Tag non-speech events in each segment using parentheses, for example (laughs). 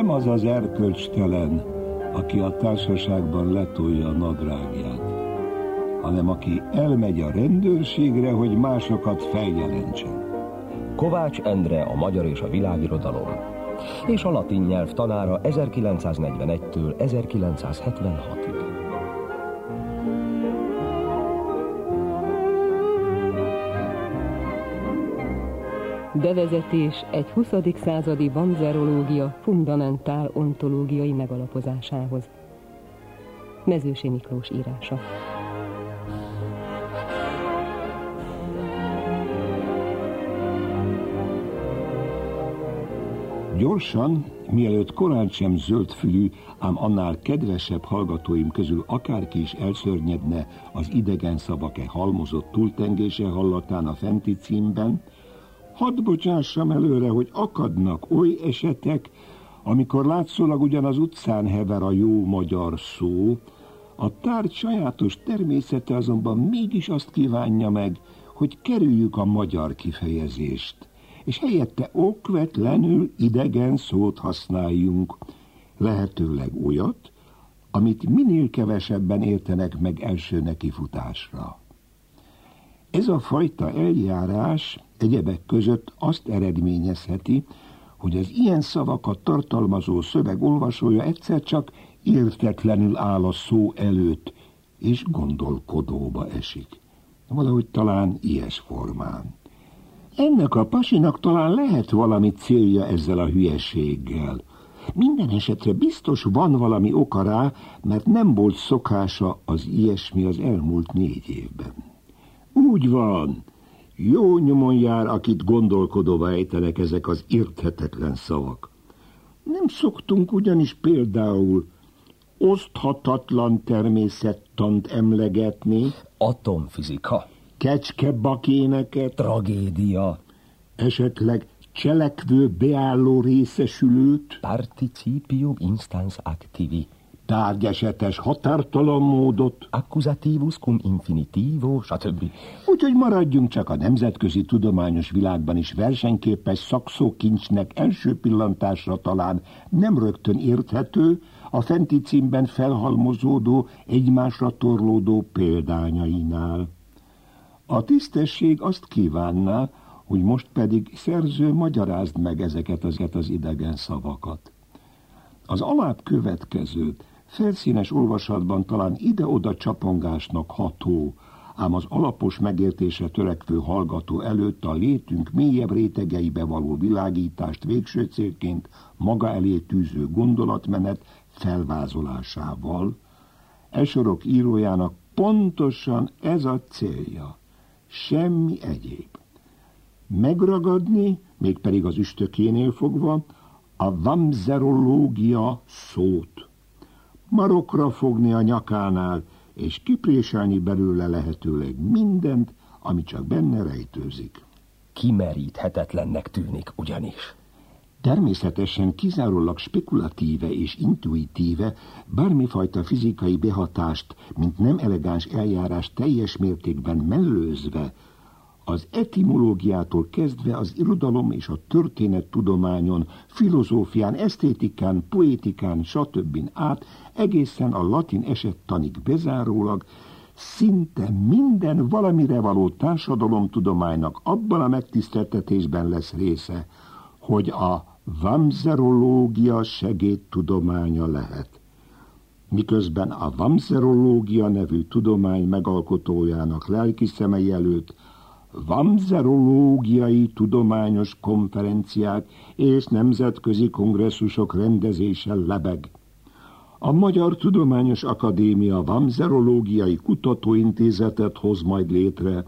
nem az az erkölcstelen, aki a társaságban letolja a nadrágját, hanem aki elmegy a rendőrségre, hogy másokat feljelentsen. Kovács Endre a magyar és a világirodalom, és a latin nyelv tanára 1941-től 1976-ig. Bevezetés egy 20. századi vanzerológia fundamentál ontológiai megalapozásához. Mezősi Miklós írása. Gyorsan, mielőtt korán sem zöldfülű, ám annál kedvesebb hallgatóim közül akárki is elszörnyedne az idegen szavak-e halmozott túltengése hallatán a fenti címben, hadd bocsássam előre, hogy akadnak oly esetek, amikor látszólag ugyan az utcán hever a jó magyar szó, a tárgy sajátos természete azonban mégis azt kívánja meg, hogy kerüljük a magyar kifejezést. És helyette okvetlenül idegen szót használjunk, lehetőleg olyat, amit minél kevesebben értenek meg első nekifutásra. Ez a fajta eljárás egyebek között azt eredményezheti, hogy az ilyen szavakat tartalmazó szöveg olvasója egyszer csak értetlenül áll a szó előtt, és gondolkodóba esik. Valahogy talán ilyes formán. Ennek a pasinak talán lehet valami célja ezzel a hülyeséggel. Minden esetre biztos van valami oka rá, mert nem volt szokása az ilyesmi az elmúlt négy évben. Úgy van, jó nyomon jár, akit gondolkodóva ejtenek ezek az érthetetlen szavak. Nem szoktunk ugyanis például oszthatatlan természettant emlegetni. Atomfizika. Kecskebakéneket, tragédia, esetleg cselekvő beálló részesülőt, participium instans activi, tárgyesetes határtalan módot, accusativus cum infinitivo, stb. Úgyhogy maradjunk csak a nemzetközi tudományos világban is versenyképes szakszókincsnek első pillantásra talán nem rögtön érthető, a fenti címben felhalmozódó, egymásra torlódó példányainál. A tisztesség azt kívánná, hogy most pedig szerző magyarázd meg ezeket az, az idegen szavakat. Az alább következőt felszínes olvasatban talán ide-oda csapongásnak ható, ám az alapos megértésre törekvő hallgató előtt a létünk mélyebb rétegeibe való világítást végső célként maga elé tűző gondolatmenet felvázolásával, e sorok írójának pontosan ez a célja semmi egyéb. Megragadni, mégpedig az üstökénél fogva, a vamzerológia szót. Marokra fogni a nyakánál, és kipréselni belőle lehetőleg mindent, ami csak benne rejtőzik. Kimeríthetetlennek tűnik ugyanis. Természetesen kizárólag spekulatíve és intuitíve bármifajta fizikai behatást, mint nem elegáns eljárás teljes mértékben mellőzve, az etimológiától kezdve az irodalom és a történettudományon, filozófián, esztétikán, poétikán, stb. át egészen a latin esettanig bezárólag szinte minden valamire való társadalomtudománynak abban a megtiszteltetésben lesz része, hogy a vamzerológia segédtudománya lehet. Miközben a vamzerológia nevű tudomány megalkotójának lelki szemei előtt vamzerológiai tudományos konferenciák és nemzetközi kongresszusok rendezése lebeg. A Magyar Tudományos Akadémia Vamzerológiai Kutatóintézetet hoz majd létre,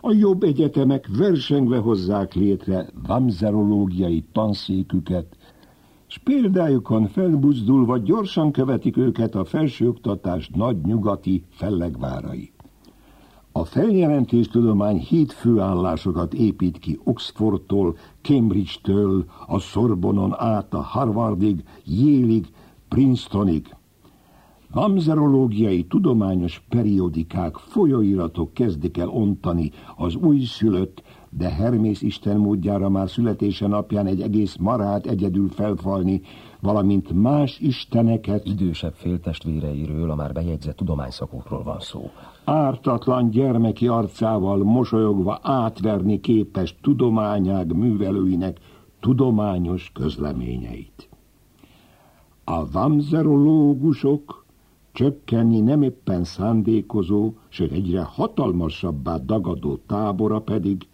a jobb egyetemek versengve hozzák létre vamzerológiai tanszéküket, és példájukon felbuzdulva gyorsan követik őket a felsőoktatás nagy nyugati fellegvárai. A feljelentés tudomány hét főállásokat épít ki Oxfordtól, Cambridge-től, a Sorbonon át a Harvardig, Yale-ig, Princetonig. Hamzerológiai tudományos periódikák, folyóiratok kezdik el ontani az újszülött de Hermész Isten módjára már születése napján egy egész marát egyedül felfalni, valamint más isteneket. Idősebb féltestvéreiről, a már bejegyzett tudományszakokról van szó. Ártatlan gyermeki arcával mosolyogva átverni képes tudományág művelőinek tudományos közleményeit. A vamzerológusok csökkenni nem éppen szándékozó, sőt egyre hatalmasabbá dagadó tábora pedig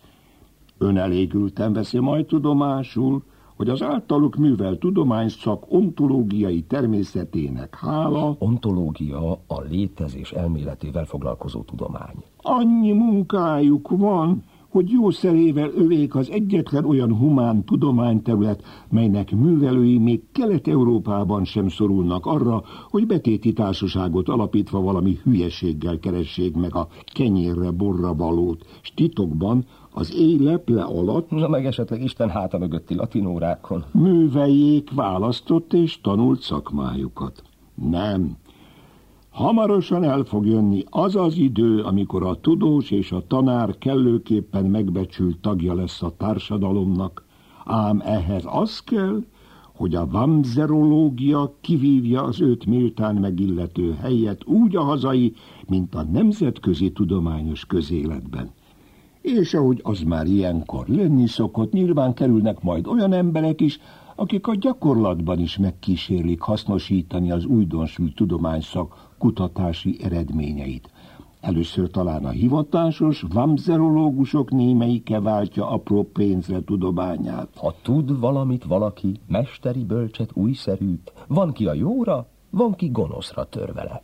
önelégülten veszi majd tudomásul, hogy az általuk művel tudományszak ontológiai természetének hála... Ontológia a létezés elméletével foglalkozó tudomány. Annyi munkájuk van, hogy jószerével övék az egyetlen olyan humán tudományterület, melynek művelői még Kelet-Európában sem szorulnak arra, hogy betéti társaságot alapítva valami hülyeséggel keressék meg a kenyérre borra valót, s titokban az éj leple alatt... Na meg esetleg Isten háta mögötti latinórákon. Műveljék választott és tanult szakmájukat. Nem, Hamarosan el fog jönni az az idő, amikor a tudós és a tanár kellőképpen megbecsült tagja lesz a társadalomnak, ám ehhez az kell, hogy a vamzerológia kivívja az őt méltán megillető helyet úgy a hazai, mint a nemzetközi tudományos közéletben. És ahogy az már ilyenkor lenni szokott, nyilván kerülnek majd olyan emberek is, akik a gyakorlatban is megkísérlik hasznosítani az újdonsült tudományszak kutatási eredményeit. Először talán a hivatásos vamzerológusok némelyike váltja apró pénzre tudományát. Ha tud valamit valaki, mesteri bölcset újszerűt, van ki a jóra, van ki gonoszra tör vele.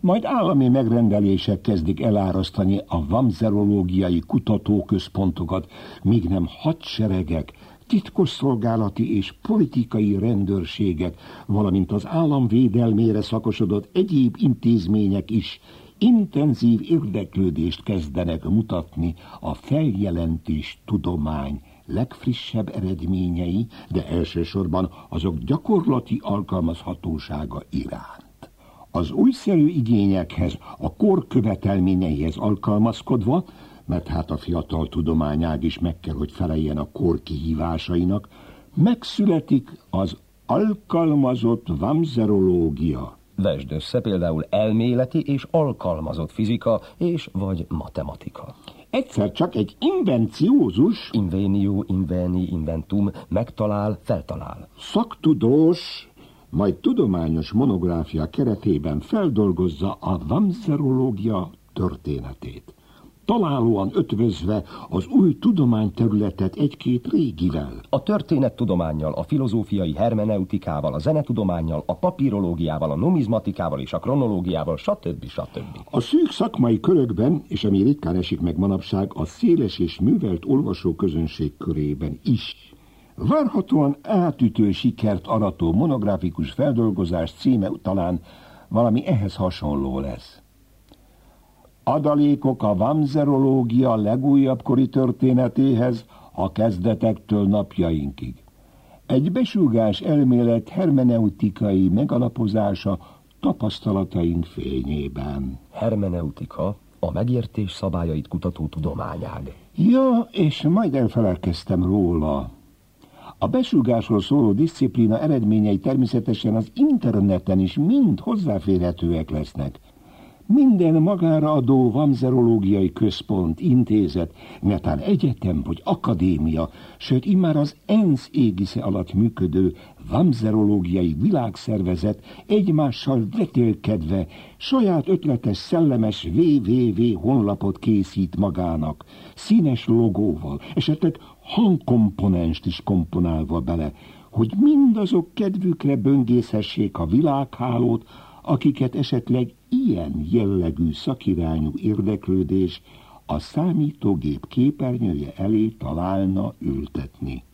Majd állami megrendelések kezdik elárasztani a vamzerológiai kutatóközpontokat, míg nem hadseregek, titkosszolgálati és politikai rendőrségek, valamint az állam védelmére szakosodott egyéb intézmények is intenzív érdeklődést kezdenek mutatni a feljelentés tudomány legfrissebb eredményei, de elsősorban azok gyakorlati alkalmazhatósága iránt. Az újszerű igényekhez, a kor követelményeihez alkalmazkodva mert hát a fiatal tudományág is meg kell, hogy feleljen a kor kihívásainak, megszületik az alkalmazott vamzerológia. Vesd össze például elméleti és alkalmazott fizika és vagy matematika. Egyszer csak egy invenciózus... Invenio, inveni, inventum, megtalál, feltalál. Szaktudós, majd tudományos monográfia keretében feldolgozza a vamzerológia történetét találóan ötvözve az új tudományterületet egy-két régivel. A történettudományjal, a filozófiai hermeneutikával, a zenetudományjal, a papírológiával, a numizmatikával és a kronológiával, stb. stb. A szűk szakmai körökben, és ami ritkán esik meg manapság, a széles és művelt olvasó közönség körében is. Várhatóan átütő sikert arató monográfikus feldolgozás címe talán valami ehhez hasonló lesz. Adalékok a vamzerológia legújabb kori történetéhez a kezdetektől napjainkig. Egy besúgás elmélet hermeneutikai megalapozása tapasztalataink fényében. Hermeneutika a megértés szabályait kutató tudományág. Ja, és majd elfelelkeztem róla. A besúgásról szóló disziplína eredményei természetesen az interneten is mind hozzáférhetőek lesznek. Minden magára adó vamzerológiai központ, intézet, netán egyetem vagy akadémia, sőt immár az ENSZ égisze alatt működő vamzerológiai világszervezet egymással vetélkedve saját ötletes szellemes www honlapot készít magának, színes logóval, esetleg hangkomponenst is komponálva bele, hogy mindazok kedvükre böngészhessék a világhálót, akiket esetleg ilyen jellegű szakirányú érdeklődés a számítógép képernyője elé találna ültetni.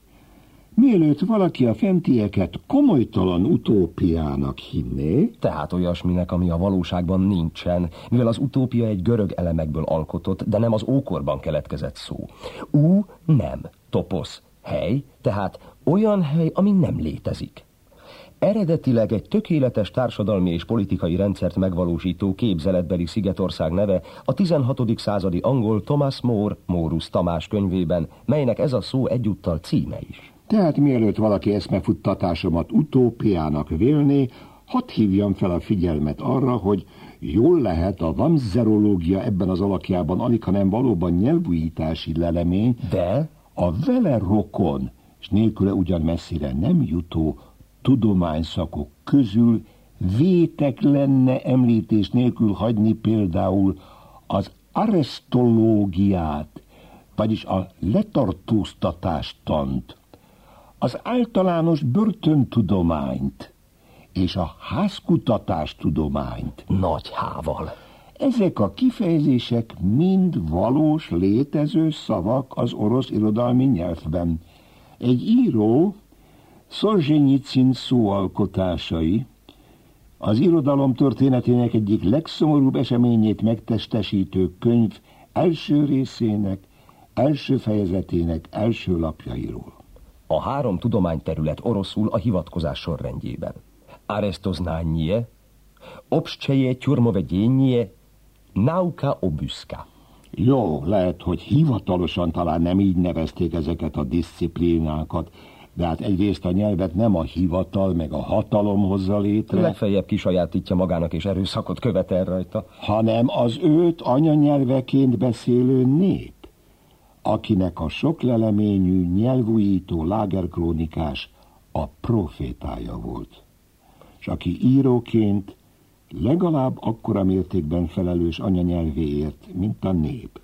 Mielőtt valaki a fentieket komolytalan utópiának hinné... Tehát olyasminek, ami a valóságban nincsen, mivel az utópia egy görög elemekből alkotott, de nem az ókorban keletkezett szó. Ú, nem, toposz, hely, tehát olyan hely, ami nem létezik. Eredetileg egy tökéletes társadalmi és politikai rendszert megvalósító képzeletbeli Szigetország neve a 16. századi angol Thomas More, Mórus Tamás könyvében, melynek ez a szó egyúttal címe is. Tehát mielőtt valaki eszmefuttatásomat utópiának vélné, hadd hívjam fel a figyelmet arra, hogy jól lehet a vanzerológia ebben az alakjában alig, nem valóban nyelvújítási lelemény, de a vele rokon, és nélküle ugyan messzire nem jutó tudományszakok közül vétek lenne említés nélkül hagyni például az aresztológiát, vagyis a letartóztatástant, az általános börtöntudományt és a házkutatástudományt. Nagy hával. Ezek a kifejezések mind valós, létező szavak az orosz irodalmi nyelvben. Egy író Szolzsenyicin szóalkotásai az irodalom történetének egyik legszomorúbb eseményét megtestesítő könyv első részének, első fejezetének első lapjairól. A három tudományterület oroszul a hivatkozás sorrendjében. Arestoznányie, obscseje tyurmovedényie, nauka obuska. Jó, lehet, hogy hivatalosan talán nem így nevezték ezeket a disziplinákat, de hát egyrészt a nyelvet nem a hivatal meg a hatalom hozza létre. Legfeljebb kisajátítja magának és erőszakot követel rajta. Hanem az őt anyanyelveként beszélő nép, akinek a sok leleményű, nyelvújító lágerkrónikás a profétája volt. És aki íróként legalább akkora mértékben felelős anyanyelvéért, mint a nép.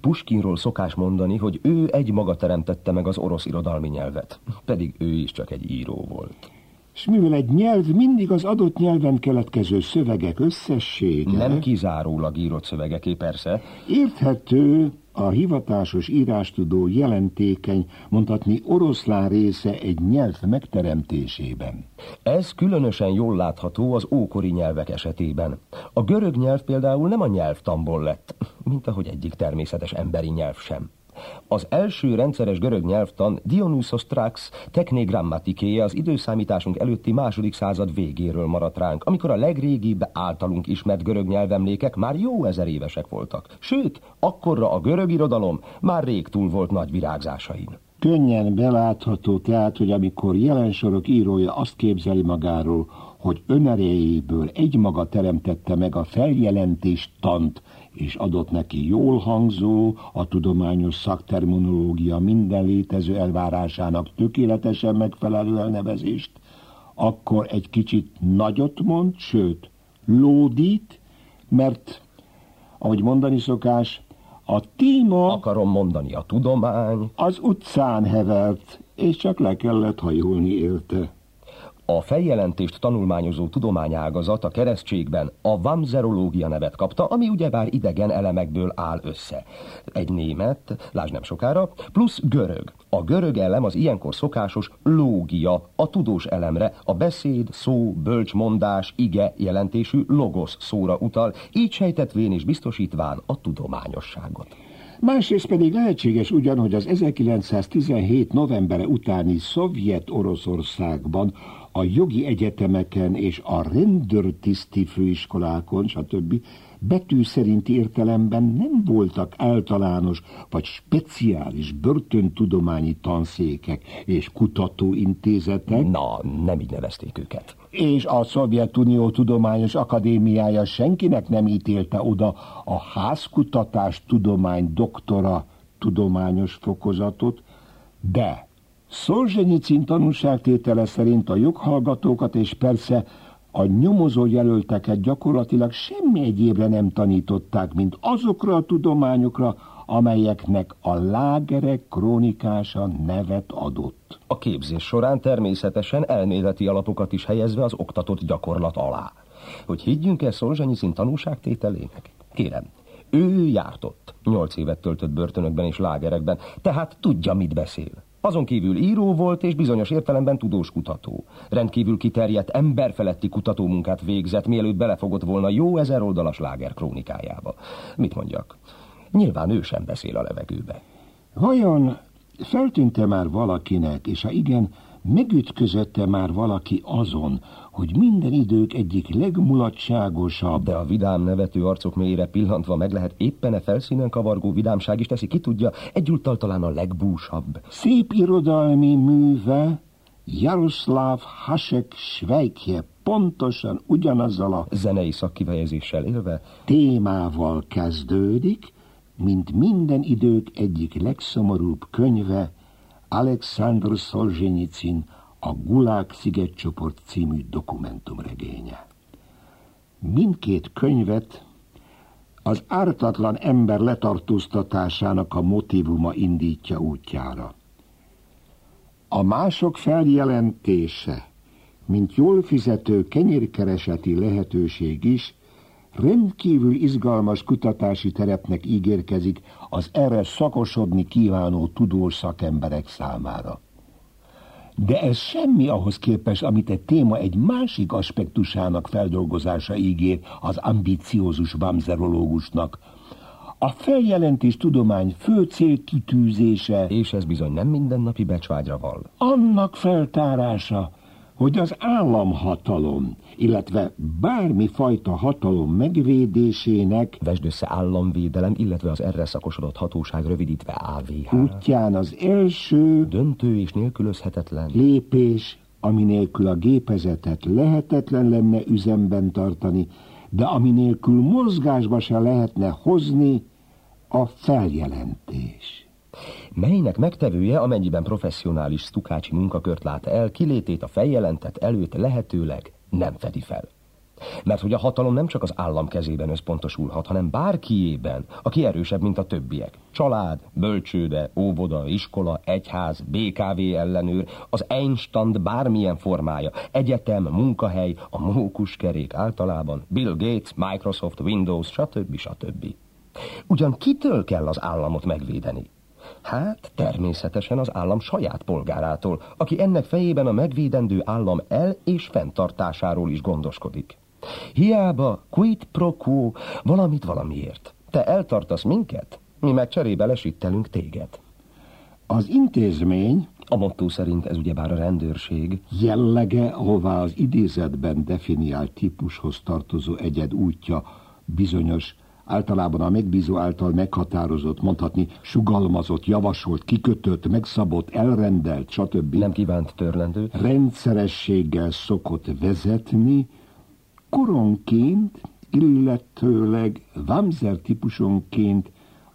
Puskinról szokás mondani, hogy ő egy maga teremtette meg az orosz irodalmi nyelvet, pedig ő is csak egy író volt. És mivel egy nyelv mindig az adott nyelven keletkező szövegek összessége... Nem kizárólag írott szövegeké, persze. Érthető, a hivatásos írástudó jelentékeny, mondhatni oroszlán része egy nyelv megteremtésében. Ez különösen jól látható az ókori nyelvek esetében. A görög nyelv például nem a nyelvtamból lett, mint ahogy egyik természetes emberi nyelv sem. Az első rendszeres görög nyelvtan Dionysos Trax Techne Grammatikéje az időszámításunk előtti második század végéről maradt ránk, amikor a legrégibb általunk ismert görög nyelvemlékek már jó ezer évesek voltak. Sőt, akkorra a görög irodalom már rég túl volt nagy virágzásain. Könnyen belátható tehát, hogy amikor jelensorok írója azt képzeli magáról, hogy önerejéből egymaga teremtette meg a feljelentés tant, és adott neki jól hangzó, a tudományos szakterminológia minden létező elvárásának tökéletesen megfelelő elnevezést, akkor egy kicsit nagyot mond, sőt, lódít, mert, ahogy mondani szokás, a téma... Akarom mondani, a tudomány... Az utcán hevert, és csak le kellett hajolni érte. A feljelentést tanulmányozó tudományágazat a keresztségben a vamzerológia nevet kapta, ami ugyebár idegen elemekből áll össze. Egy német, lásd nem sokára, plusz görög. A görög elem az ilyenkor szokásos lógia, a tudós elemre, a beszéd, szó, bölcsmondás, ige jelentésű logos szóra utal, így sejtetvén és biztosítván a tudományosságot. Másrészt pedig lehetséges ugyan, hogy az 1917 novembere utáni szovjet Oroszországban a jogi egyetemeken és a rendőrtiszti főiskolákon, stb. betű szerinti értelemben nem voltak általános vagy speciális börtöntudományi tanszékek és kutatóintézetek. Na, nem így nevezték őket. És a Szovjetunió Tudományos Akadémiája senkinek nem ítélte oda a házkutatás tudomány doktora tudományos fokozatot, de Szolzsenyicin tanúságtétele szerint a joghallgatókat és persze a nyomozó jelölteket gyakorlatilag semmi egyébre nem tanították, mint azokra a tudományokra, amelyeknek a lágerek krónikása nevet adott. A képzés során természetesen elméleti alapokat is helyezve az oktatott gyakorlat alá. Hogy higgyünk el Szolzsenyicin tanúságtételének? Kérem, ő jártott. Nyolc évet töltött börtönökben és lágerekben, tehát tudja, mit beszél. Azon kívül író volt és bizonyos értelemben tudós kutató. Rendkívül kiterjedt, emberfeletti kutatómunkát végzett, mielőtt belefogott volna jó ezer oldalas láger krónikájába. Mit mondjak? Nyilván ő sem beszél a levegőbe. Vajon feltűnte már valakinek, és ha igen, Megütközötte már valaki azon, hogy minden idők egyik legmulatságosabb... De a vidám nevető arcok mélyére pillantva meg lehet éppen a felszínen kavargó vidámság is teszi, ki tudja, egyúttal talán a legbúsabb. Szép irodalmi műve Jaroszláv Hasek Svejkje pontosan ugyanazzal a zenei szakkifejezéssel élve. témával kezdődik, mint minden idők egyik legszomorúbb könyve, Alexander Solzhenitsyn a Gulag szigetcsoport című dokumentumregénye. Mindkét könyvet az ártatlan ember letartóztatásának a motivuma indítja útjára. A mások feljelentése, mint jól fizető kenyérkereseti lehetőség is, rendkívül izgalmas kutatási terepnek ígérkezik az erre szakosodni kívánó tudós szakemberek számára. De ez semmi ahhoz képest, amit egy téma egy másik aspektusának feldolgozása ígér az ambiciózus vamzerológusnak. A feljelentés tudomány fő célkitűzése... És ez bizony nem mindennapi becsvágyra val. Annak feltárása, hogy az államhatalom, illetve bármi fajta hatalom megvédésének Vesd össze államvédelem, illetve az erre szakosodott hatóság rövidítve AVH. útján az első Döntő és nélkülözhetetlen. lépés, ami nélkül a gépezetet lehetetlen lenne üzemben tartani, de ami nélkül mozgásba se lehetne hozni, a feljelentés. Melynek megtevője, amennyiben professzionális stukácsi munkakört lát el, kilétét a feljelentett előtt lehetőleg nem fedi fel. Mert hogy a hatalom nem csak az állam kezében összpontosulhat, hanem bárkiében, aki erősebb, mint a többiek. Család, bölcsőde, óvoda, iskola, egyház, BKV ellenőr, az Einstand bármilyen formája, egyetem, munkahely, a mókuskerék általában, Bill Gates, Microsoft, Windows, stb. stb. Ugyan kitől kell az államot megvédeni? Hát természetesen az állam saját polgárától, aki ennek fejében a megvédendő állam el- és fenntartásáról is gondoskodik. Hiába quid pro quo valamit valamiért. Te eltartasz minket, mi meg cserébe lesítelünk téged. Az intézmény A motto szerint ez ugyebár a rendőrség. jellege, ahová az idézetben definiált típushoz tartozó egyed útja bizonyos, általában a megbízó által meghatározott, mondhatni sugalmazott, javasolt, kikötött, megszabott, elrendelt, stb. Nem kívánt törlendő. rendszerességgel szokott vezetni, koronként, illetőleg Wamser típusonként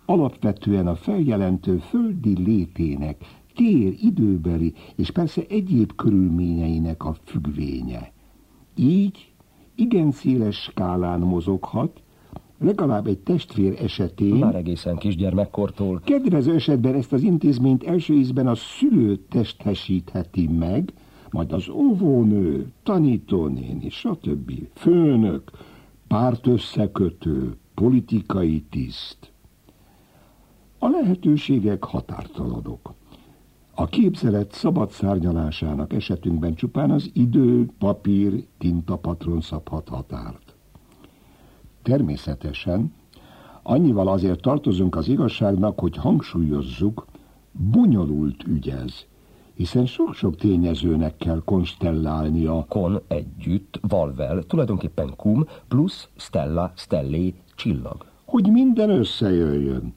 alapvetően a feljelentő földi létének, tér, időbeli és persze egyéb körülményeinek a függvénye. Így igen széles skálán mozoghat, legalább egy testvér esetén, Már egészen kisgyermekkortól. Kedvező esetben ezt az intézményt első ízben a szülő testesítheti meg, majd az óvónő, tanítónéni, stb. Főnök, pártösszekötő, politikai tiszt. A lehetőségek határtalanok. A képzelet szabad szárnyalásának esetünkben csupán az idő, papír, tintapatron szabhat határt. Természetesen annyival azért tartozunk az igazságnak, hogy hangsúlyozzuk, bonyolult ügy ez, hiszen sok-sok tényezőnek kell konstellálnia, Kon együtt, valvel, tulajdonképpen kum plusz stella, stellé, csillag. hogy minden összejöjjön.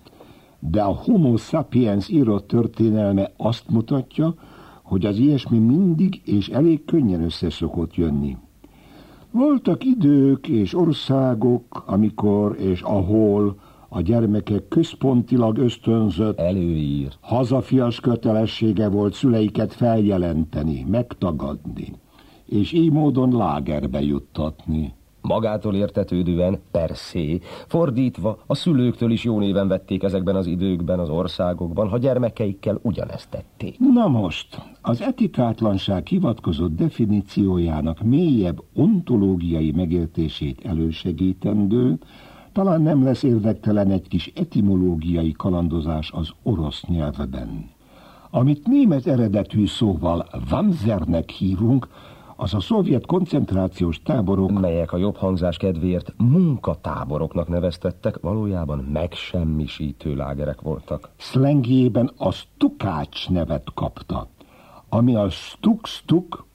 De a homo sapiens írott történelme azt mutatja, hogy az ilyesmi mindig és elég könnyen össze szokott jönni. Voltak idők és országok, amikor és ahol a gyermekek központilag ösztönzött Előír. hazafias kötelessége volt szüleiket feljelenteni, megtagadni, és így módon lágerbe juttatni. Magától értetődően, persze, fordítva, a szülőktől is jó néven vették ezekben az időkben, az országokban, ha gyermekeikkel ugyanezt tették. Na most, az etikátlanság hivatkozott definíciójának mélyebb ontológiai megértését elősegítendő, talán nem lesz érdektelen egy kis etimológiai kalandozás az orosz nyelvben. Amit német eredetű szóval Wanzernek hívunk, az a szovjet koncentrációs táborok melyek a jobb hangzás kedvéért munkatáboroknak neveztettek, valójában megsemmisítő lágerek voltak. szlengjében a stukács nevet kapta. ami a stuk-stuk,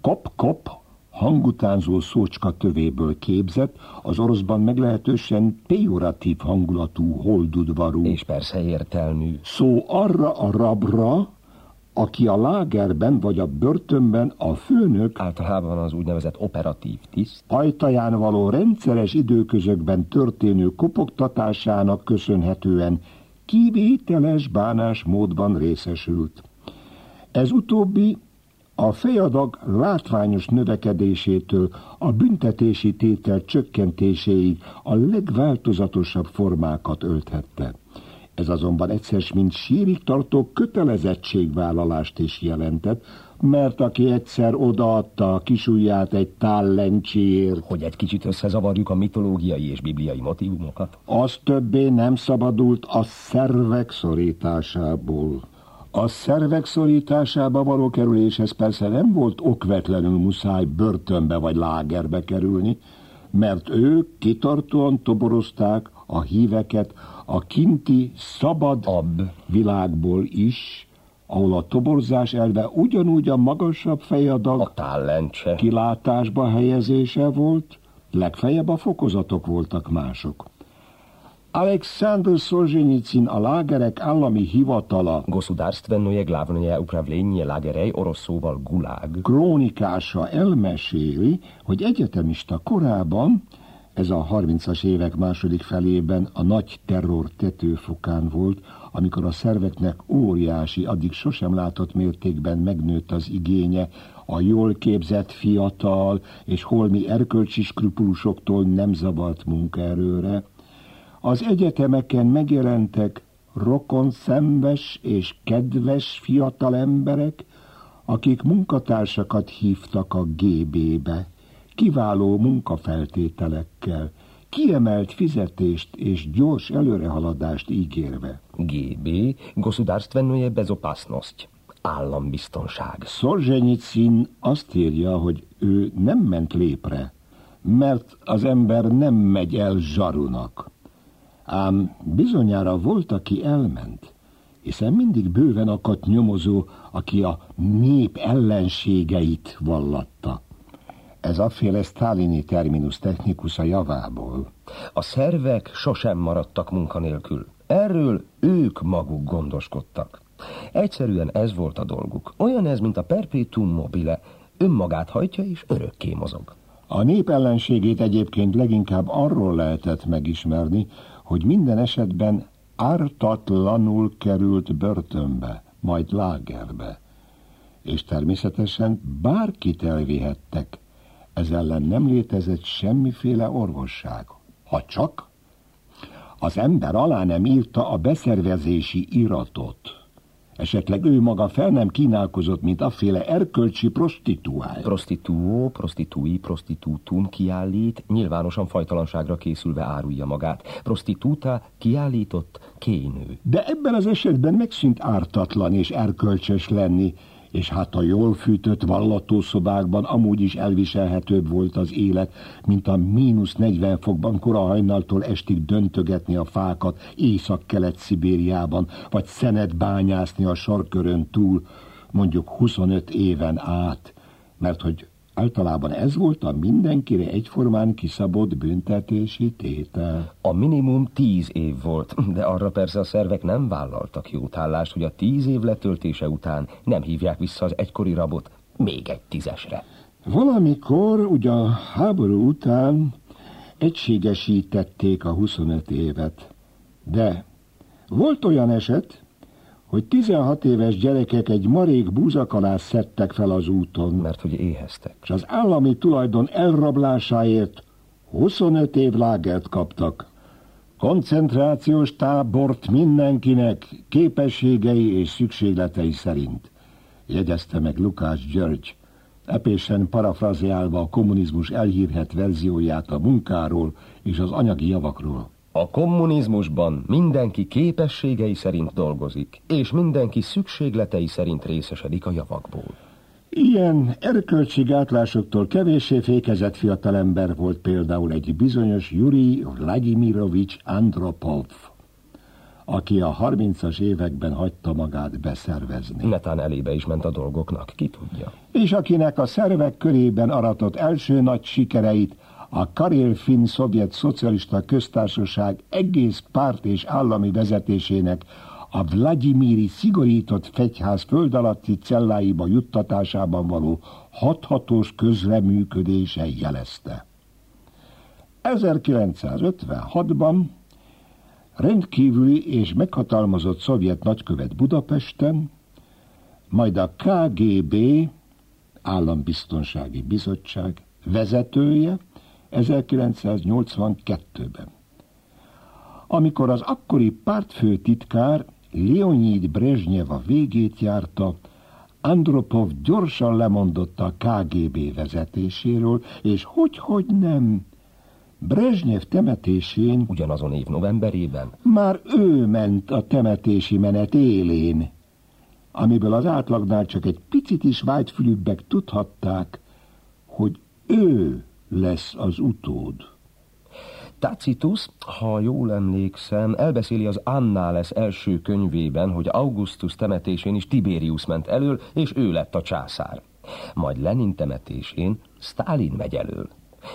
kop-kop hangutánzó szócska tövéből képzett, az oroszban meglehetősen pejoratív hangulatú, holdudvarú. És persze értelmű. Szó arra a rabra, aki a lágerben vagy a börtönben a főnök Általában az úgynevezett operatív tiszt. ajtaján való rendszeres időközökben történő kopogtatásának köszönhetően kivételes bánásmódban részesült. Ez utóbbi a fejadag látványos növekedésétől a büntetési tétel csökkentéséig a legváltozatosabb formákat ölthette. Ez azonban egyszer mint sírig tartó kötelezettségvállalást is jelentett, mert aki egyszer odaadta a kisujját egy tál lencséért, Hogy egy kicsit összezavarjuk a mitológiai és bibliai motivumokat. az többé nem szabadult a szervek szorításából. A szervek szorításába való kerüléshez persze nem volt okvetlenül muszáj börtönbe vagy lágerbe kerülni, mert ők kitartóan toborozták a híveket a kinti szabad Ab. világból is, ahol a toborzás elve ugyanúgy a magasabb fejadag A tállencse. kilátásba helyezése volt, legfeljebb a fokozatok voltak mások. Alexander Szolzsenyicin a lágerek állami hivatala Gosudárstvennoje glavnoje upravlényje lágerej orosz szóval gulág. krónikása elmeséli, hogy egyetemista korában, ez a 30-as évek második felében a nagy terror tetőfokán volt, amikor a szerveknek óriási, addig sosem látott mértékben megnőtt az igénye a jól képzett fiatal és holmi erkölcsi skrupulusoktól nem zabart munkaerőre. Az egyetemeken megjelentek rokon szembes és kedves fiatal emberek, akik munkatársakat hívtak a GB-be, kiváló munkafeltételekkel, kiemelt fizetést és gyors előrehaladást ígérve. GB. Gosudárstvennoje bezopasnost. Állambiztonság. Szolzsenyicin azt írja, hogy ő nem ment lépre, mert az ember nem megy el zsarunak. Ám bizonyára volt, aki elment, hiszen mindig bőven akadt nyomozó, aki a nép ellenségeit vallatta. Ez afféle sztálini terminus technikus a javából. A szervek sosem maradtak munkanélkül. Erről ők maguk gondoskodtak. Egyszerűen ez volt a dolguk. Olyan ez, mint a perpetuum mobile. Önmagát hajtja és örökké mozog. A nép ellenségét egyébként leginkább arról lehetett megismerni, hogy minden esetben ártatlanul került börtönbe, majd lágerbe. És természetesen bárkit elvihettek, ez ellen nem létezett semmiféle orvosság. Ha csak az ember alá nem írta a beszervezési iratot. Esetleg ő maga fel nem kínálkozott, mint afféle erkölcsi prostituált. Prostituó, prostitui, prostitutum kiállít, nyilvánosan fajtalanságra készülve árulja magát. Prostituta kiállított kénő. De ebben az esetben megszűnt ártatlan és erkölcsös lenni, és hát a jól fűtött vallatószobákban amúgy is elviselhetőbb volt az élet, mint a mínusz 40 fokban kora hajnaltól estig döntögetni a fákat Észak-Kelet-Szibériában, vagy szenet bányászni a sarkörön túl, mondjuk 25 éven át, mert hogy általában ez volt a mindenkire egyformán kiszabott büntetési tétel. A minimum tíz év volt, de arra persze a szervek nem vállaltak jótállást, hogy a tíz év letöltése után nem hívják vissza az egykori rabot még egy tízesre. Valamikor, ugye a háború után egységesítették a 25 évet. De volt olyan eset, hogy 16 éves gyerekek egy marék búzak alá szedtek fel az úton, Mert hogy éheztek. és az állami tulajdon elrablásáért 25 év lágert kaptak. Koncentrációs tábort mindenkinek képességei és szükségletei szerint, jegyezte meg Lukács György, epésen parafraziálva a kommunizmus elhírhet verzióját a munkáról és az anyagi javakról. A kommunizmusban mindenki képességei szerint dolgozik, és mindenki szükségletei szerint részesedik a javakból. Ilyen erkölcsi gátlásoktól kevéssé fékezett fiatalember volt például egy bizonyos Yuri Vladimirovics Andropov. aki a 30-as években hagyta magát beszervezni. Netán elébe is ment a dolgoknak, ki tudja. És akinek a szervek körében aratott első nagy sikereit a Karel Finn Szovjet Szocialista Köztársaság egész párt és állami vezetésének a Vladimiri szigorított fegyház föld alatti celláiba juttatásában való hathatós közreműködése jelezte. 1956-ban rendkívüli és meghatalmazott szovjet nagykövet Budapesten, majd a KGB, Állambiztonsági Bizottság vezetője 1982-ben. Amikor az akkori pártfőtitkár Leonid Brezsnyev a végét járta, Andropov gyorsan lemondott a KGB vezetéséről, és hogy-hogy nem, Brezsnyev temetésén... Ugyanazon év novemberében? Már ő ment a temetési menet élén, amiből az átlagnál csak egy picit is vágyfülűbbek tudhatták, hogy ő lesz az utód. Tacitus, ha jól emlékszem, elbeszéli az Annales első könyvében, hogy Augustus temetésén is Tiberius ment elől, és ő lett a császár. Majd Lenin temetésén Stalin megy elől.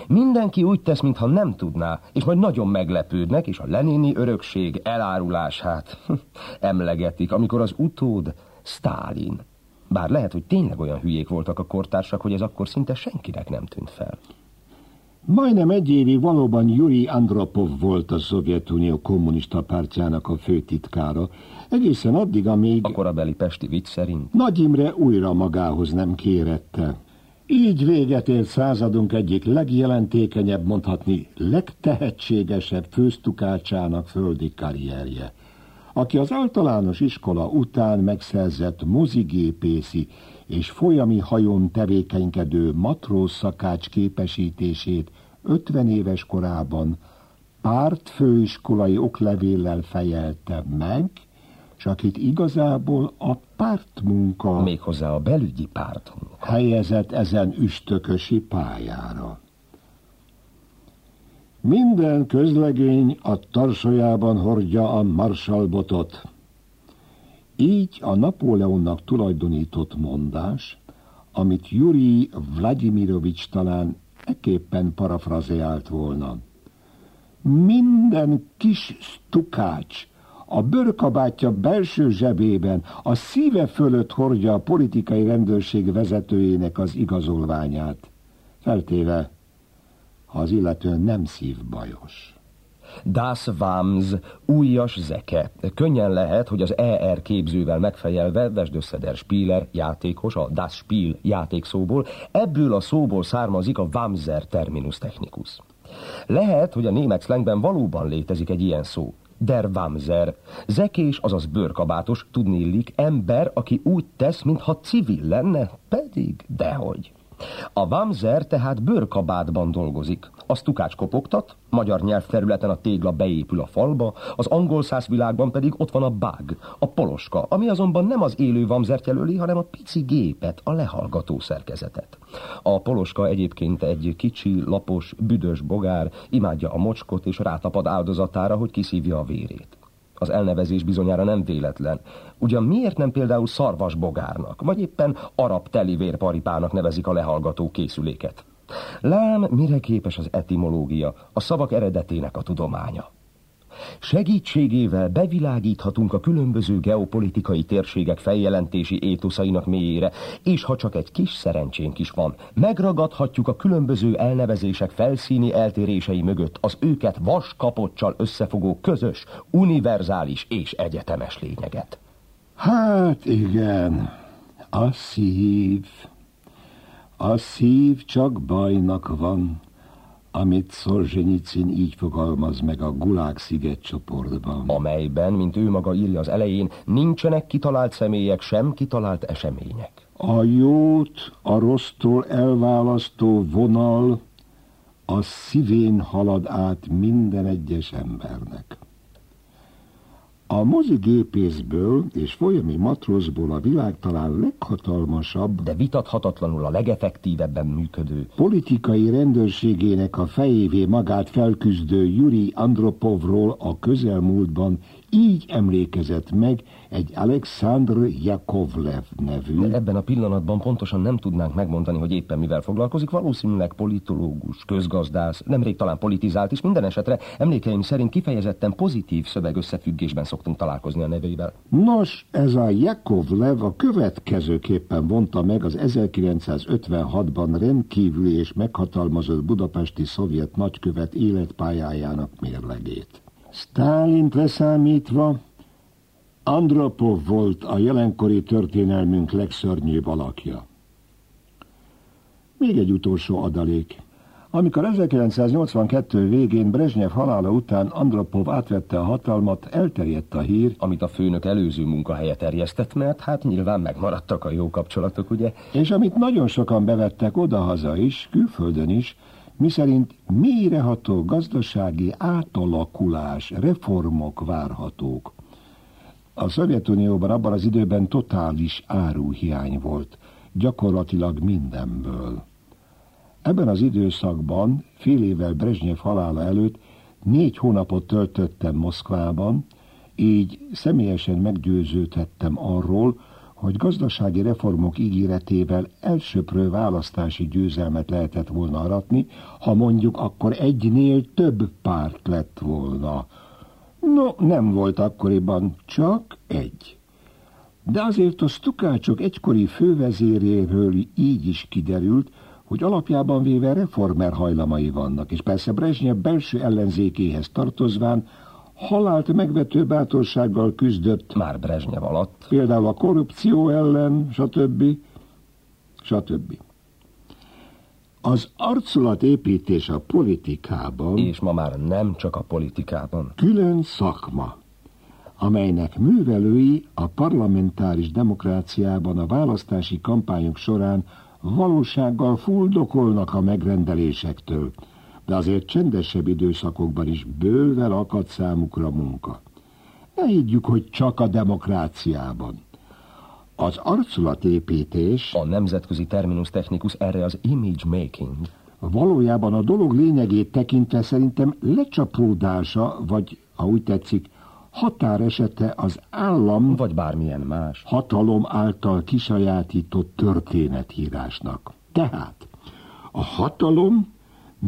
Mindenki úgy tesz, mintha nem tudná, és majd nagyon meglepődnek, és a lenini örökség elárulását (laughs) emlegetik, amikor az utód Stálin. Bár lehet, hogy tényleg olyan hülyék voltak a kortársak, hogy ez akkor szinte senkinek nem tűnt fel. Majdnem egy évig valóban Yuri Andropov volt a Szovjetunió kommunista pártjának a főtitkára, egészen addig, amíg... A korabeli pesti vicc szerint? Nagy Imre újra magához nem kérette. Így véget ért századunk egyik legjelentékenyebb, mondhatni legtehetségesebb főztukácsának földi karrierje, aki az általános iskola után megszerzett mozigépészi és folyami hajón tevékenykedő matróz szakács képesítését 50 éves korában pártfőiskolai oklevéllel fejelte meg, csak itt igazából a pártmunka... Méghozzá a belügyi pártunk. Helyezett ezen üstökösi pályára. Minden közlegény a tarsajában hordja a marsalbotot. Így a Napóleonnak tulajdonított mondás, amit Juri Vladimirovics talán eképpen parafrazeált volna. Minden kis stukács, a bőrkabátja belső zsebében, a szíve fölött hordja a politikai rendőrség vezetőjének az igazolványát. Feltéve, ha az illető nem szívbajos. Das Wams, újas zeke. Könnyen lehet, hogy az ER képzővel megfejelve vesd össze der Spieler játékos, a Das Spiel játékszóból, ebből a szóból származik a Wamser terminus technicus. Lehet, hogy a német slangben valóban létezik egy ilyen szó. Der Wamser. Zekés, azaz bőrkabátos, tudnélik, ember, aki úgy tesz, mintha civil lenne, pedig dehogy. A Vamzer tehát bőrkabátban dolgozik. A stukács kopogtat, magyar nyelvterületen a tégla beépül a falba, az angol száz világban pedig ott van a bug, a poloska, ami azonban nem az élő Vamzert jelöli, hanem a pici gépet, a lehallgató szerkezetet. A poloska egyébként egy kicsi, lapos, büdös bogár, imádja a mocskot és rátapad áldozatára, hogy kiszívja a vérét. Az elnevezés bizonyára nem véletlen. Ugyan miért nem például szarvasbogárnak, vagy éppen arab telivérparipának nevezik a lehallgató készüléket? Lám, mire képes az etimológia, a szavak eredetének a tudománya. Segítségével bevilágíthatunk a különböző geopolitikai térségek feljelentési étuszainak mélyére, és ha csak egy kis szerencsénk is van, megragadhatjuk a különböző elnevezések felszíni eltérései mögött az őket vaskapocsal összefogó közös, univerzális és egyetemes lényeget. Hát igen, a szív. A szív csak bajnak van amit Szolzsenyicin így fogalmaz meg a Gulák sziget csoportban. Amelyben, mint ő maga írja az elején, nincsenek kitalált személyek, sem kitalált események. A jót a rossztól elválasztó vonal a szívén halad át minden egyes embernek. A mozigépészből és folyami matrózból a világ talán leghatalmasabb, de vitathatatlanul a legeffektívebben működő politikai rendőrségének a fejévé magát felküzdő Yuri Andropovról a közelmúltban így emlékezett meg egy Alexandr Yakovlev nevű. De ebben a pillanatban pontosan nem tudnánk megmondani, hogy éppen mivel foglalkozik. Valószínűleg politológus, közgazdász, nemrég talán politizált is. Minden esetre emlékeim szerint kifejezetten pozitív szöveg összefüggésben szoktunk találkozni a nevével. Nos, ez a Yakovlev a következőképpen vonta meg az 1956-ban rendkívüli és meghatalmazott budapesti szovjet nagykövet életpályájának mérlegét. Stálint leszámítva, Andropov volt a jelenkori történelmünk legszörnyűbb alakja. Még egy utolsó adalék. Amikor 1982 végén Brezsnyev halála után Andropov átvette a hatalmat, elterjedt a hír, amit a főnök előző munkahelye terjesztett, mert hát nyilván megmaradtak a jó kapcsolatok, ugye? És amit nagyon sokan bevettek odahaza is, külföldön is, miszerint mélyreható gazdasági átalakulás, reformok várhatók. A Szovjetunióban abban az időben totális áruhiány volt, gyakorlatilag mindenből. Ebben az időszakban, fél évvel Brezsnyev halála előtt, négy hónapot töltöttem Moszkvában, így személyesen meggyőződhettem arról, hogy gazdasági reformok ígéretével elsőprő választási győzelmet lehetett volna aratni, ha mondjuk akkor egynél több párt lett volna. No, nem volt akkoriban, csak egy. De azért a stukácsok egykori fővezéréről így is kiderült, hogy alapjában véve reformer hajlamai vannak, és persze Brezsnyev belső ellenzékéhez tartozván halált megvető bátorsággal küzdött. Már Brezsnyev alatt. Például a korrupció ellen, stb. stb. Az arculatépítés a politikában... És ma már nem csak a politikában. Külön szakma, amelynek művelői a parlamentáris demokráciában a választási kampányok során valósággal fuldokolnak a megrendelésektől, de azért csendesebb időszakokban is bővel akad számukra munka. Ne higgyük, hogy csak a demokráciában. Az arculatépítés... A nemzetközi terminus technikus erre az image making. Valójában a dolog lényegét tekintve szerintem lecsapódása, vagy, ha úgy tetszik, határesete az állam... Vagy bármilyen más. Hatalom által kisajátított történetírásnak. Tehát a hatalom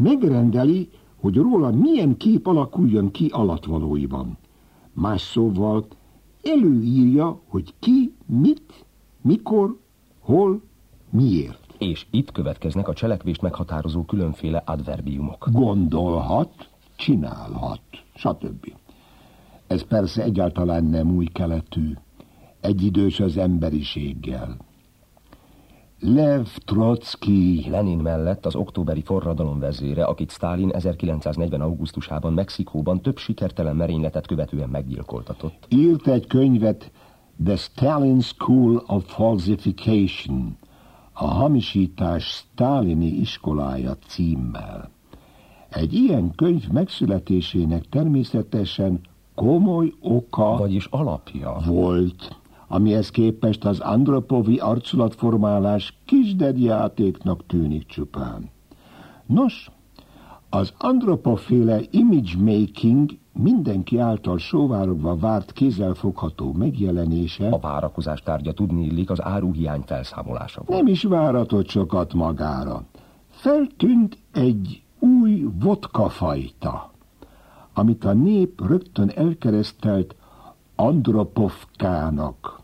megrendeli, hogy róla milyen kép alakuljon ki alatvalóiban. Más szóval előírja, hogy ki, mit, mikor, hol, miért. És itt következnek a cselekvést meghatározó különféle adverbiumok. Gondolhat, csinálhat, stb. Ez persze egyáltalán nem új keletű, egyidős az emberiséggel. Lev Trotsky Lenin mellett az októberi forradalom vezére, akit Stalin 1940. augusztusában Mexikóban több sikertelen merényletet követően meggyilkoltatott. írt egy könyvet The Stalin School of Falsification, a hamisítás Stalini iskolája címmel. Egy ilyen könyv megszületésének természetesen komoly oka Vagyis alapja. volt, amihez képest az andropovi arculatformálás kisdedjátéknak tűnik csupán. Nos, az andropoféle image making mindenki által sóvárogva várt kézzelfogható megjelenése A várakozás tárgya tudni illik az áruhiány felszámolása volt. nem is váratott sokat magára. Feltűnt egy új vodka fajta, amit a nép rögtön elkeresztelt Andropovkának.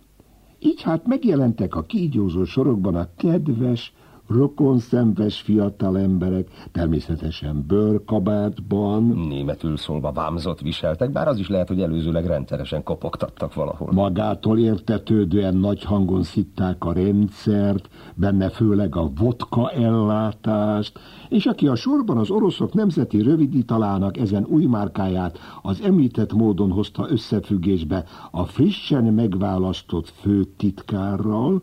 Így hát megjelentek a kígyózó sorokban a kedves, rokonszenves fiatal emberek, természetesen bőrkabátban, Németül szólva vámzot viseltek, bár az is lehet, hogy előzőleg rendszeresen kopogtattak valahol. magától értetődően nagy hangon szitták a rendszert, benne főleg a vodka ellátást, és aki a sorban az oroszok nemzeti rövidítalának ezen új márkáját az említett módon hozta összefüggésbe a frissen megválasztott főtitkárral,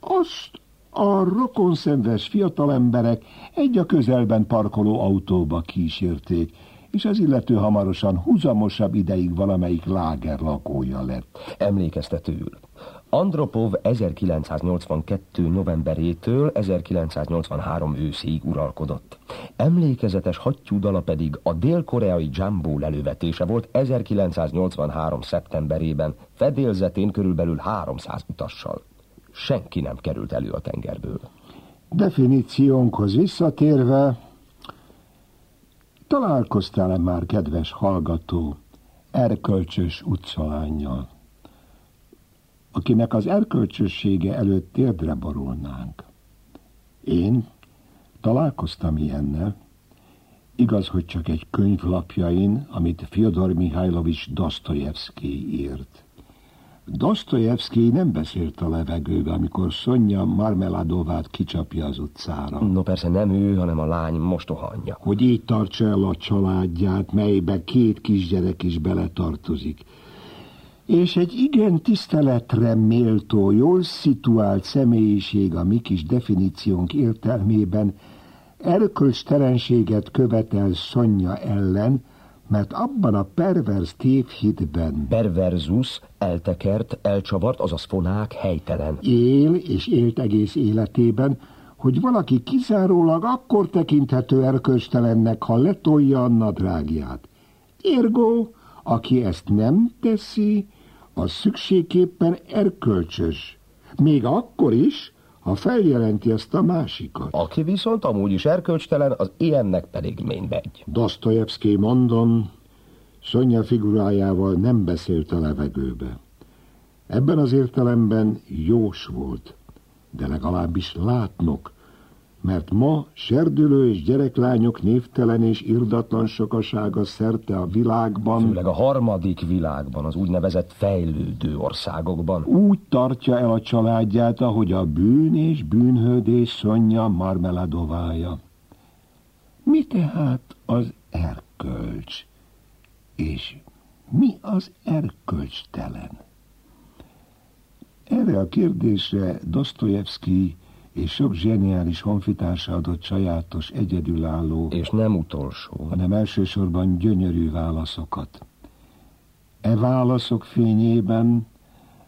azt a rokonszenves fiatalemberek egy a közelben parkoló autóba kísérték, és az illető hamarosan húzamosabb ideig valamelyik láger lakója lett. Emlékeztetőül. Andropov 1982. novemberétől 1983 őszig uralkodott. Emlékezetes hattyúdala pedig a dél-koreai Jumbo lelövetése volt 1983. szeptemberében, fedélzetén körülbelül 300 utassal. Senki nem került elő a tengerből. Definíciónkhoz visszatérve, találkoztál-e már, kedves hallgató, erkölcsös utcalányjal? akinek az erkölcsössége előtt térdre borulnánk. Én találkoztam ilyennel, igaz, hogy csak egy könyvlapjain, amit Fyodor Mihálylovics Dostoyevsky írt. Dostoyevsky nem beszélt a levegőbe, amikor Szonya Marmeladovát kicsapja az utcára. No persze nem ő, hanem a lány mostoha anyja. Hogy így tartsa el a családját, melybe két kisgyerek is beletartozik és egy igen tiszteletre méltó, jól szituált személyiség a mi kis definíciónk értelmében erkölcstelenséget követel Szonya ellen, mert abban a perverz tévhitben... Perverzus, eltekert, elcsavart, azaz fonák, helytelen. Él és élt egész életében, hogy valaki kizárólag akkor tekinthető erkölcstelennek, ha letolja a nadrágját. Ergo, aki ezt nem teszi, az szükségképpen erkölcsös. Még akkor is, ha feljelenti ezt a másikat. Aki viszont amúgy is erkölcstelen, az ilyennek pedig ménybegy. Dostoyevsky mondom, Szonya figurájával nem beszélt a levegőbe. Ebben az értelemben jós volt, de legalábbis látnok, mert ma serdülő és gyereklányok névtelen és irdatlan sokasága szerte a világban. Főleg a harmadik világban, az úgynevezett fejlődő országokban. Úgy tartja el a családját, ahogy a bűn és bűnhődés Szonya Marmeladovája. Mi tehát az erkölcs? És mi az erkölcstelen? Erre a kérdésre Dostoyevsky és sok zseniális honfitársa adott sajátos, egyedülálló, és nem utolsó, hanem elsősorban gyönyörű válaszokat. E válaszok fényében,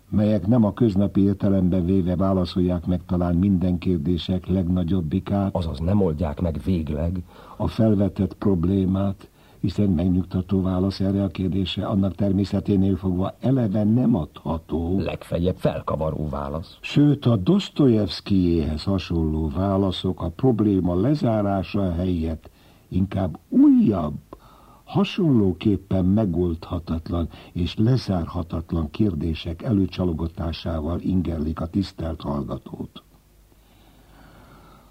melyek nem a köznapi értelemben véve válaszolják meg talán minden kérdések legnagyobbikát, azaz nem oldják meg végleg a felvetett problémát, hiszen megnyugtató válasz erre a kérdése annak természeténél fogva eleve nem adható. Legfeljebb felkavaró válasz. Sőt, a Dostoyevskyéhez hasonló válaszok a probléma lezárása helyett inkább újabb, hasonlóképpen megoldhatatlan és lezárhatatlan kérdések előcsalogatásával ingerlik a tisztelt hallgatót.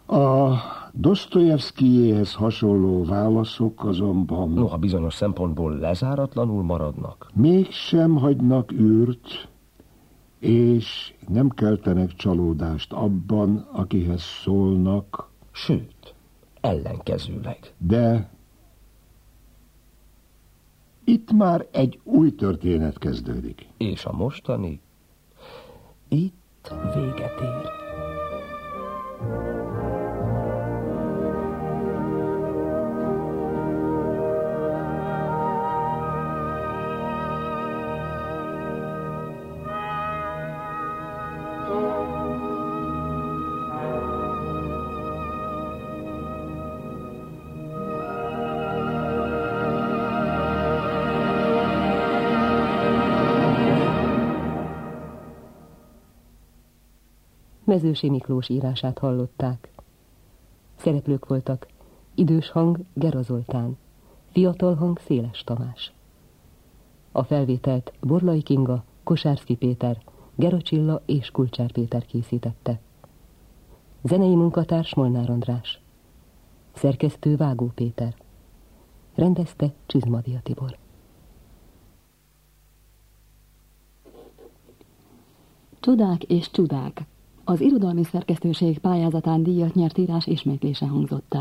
A Dostoyevskyéhez hasonló válaszok azonban... Noha bizonyos szempontból lezáratlanul maradnak. Mégsem hagynak űrt, és nem keltenek csalódást abban, akihez szólnak. Sőt, ellenkezőleg. De itt már egy új történet kezdődik. És a mostani itt véget ér. Mezősi Miklós írását hallották. Szereplők voltak idős hang Gera Zoltán, fiatal hang Széles Tamás. A felvételt Borlai Kinga, Kosárszki Péter, Gera Csilla és Kulcsár Péter készítette. Zenei munkatárs Molnár András. Szerkesztő Vágó Péter. Rendezte Csizmadia Tibor. Csodák és csodák. Az irodalmi szerkesztőség pályázatán díjat nyert írás ismétlése hangzott el.